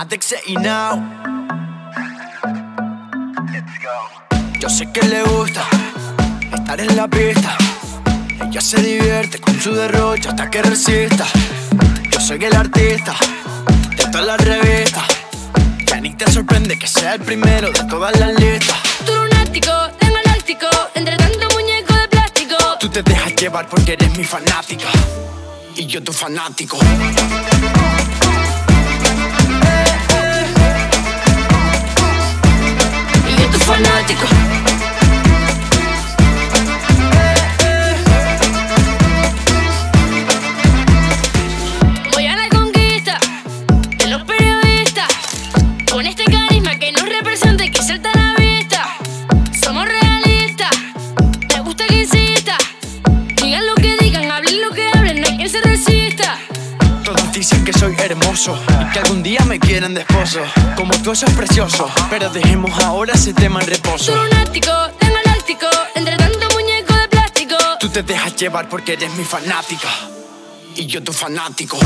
Adexe y Now. Yo sé que le gusta estar en la pista. Ella se divierte con su derroche hasta que resista. Yo soy el artista de todas las revistas. Ya ni te sorprende que sea el primero de todas las listas. Tú lunático, tengo elástico, entre tanto muñeco de plástico. Tú te dejas llevar porque eres mi fanática. Y yo tu fanático. Fanático. Soy hermoso y que algún día me quieren de esposo. Como tú eso es precioso, pero dejemos ahora ese tema en reposo. lunático, tengo elástico, entre tanto muñeco de plástico. Tú te dejas llevar porque eres mi fanática y yo tu fanático.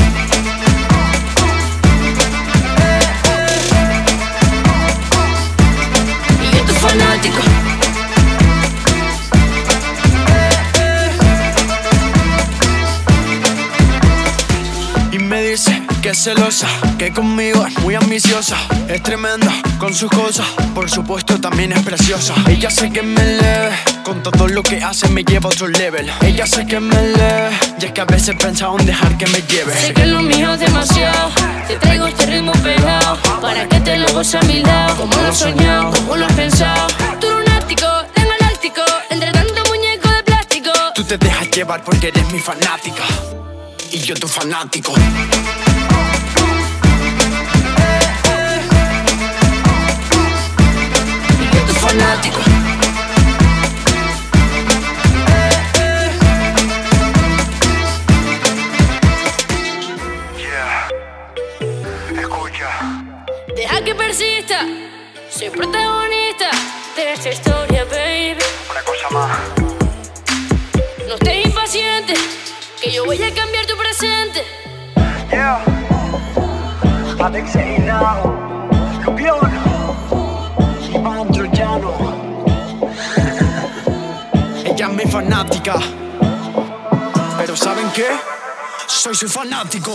Es celosa, que conmigo es muy ambiciosa. Es tremenda con sus cosas, por supuesto también es preciosa. Ella sé que me lee, con todo lo que hace me lleva a otro level. Ella sé que me lee, y es que a veces he pensado en dejar que me lleve. Sé que lo mío es demasiado. Te traigo este ritmo pegado. Para que te lo goces a mi lado. Como lo has soñado, como lo has pensado. Tú lunático, tengo elástico. Entre tanto muñeco de plástico. Tú te dejas llevar porque eres mi fanática y yo tu fanático. Deja que persista. Soy protagonista de esta historia, baby. una cosa más. No estés impaciente. Que yo voy a cambiar tu presente. Yeah. Alex Einao, Lupión, Iván Troyano. Ella es mi fanática. Pero ¿saben qué? Soy su fanático.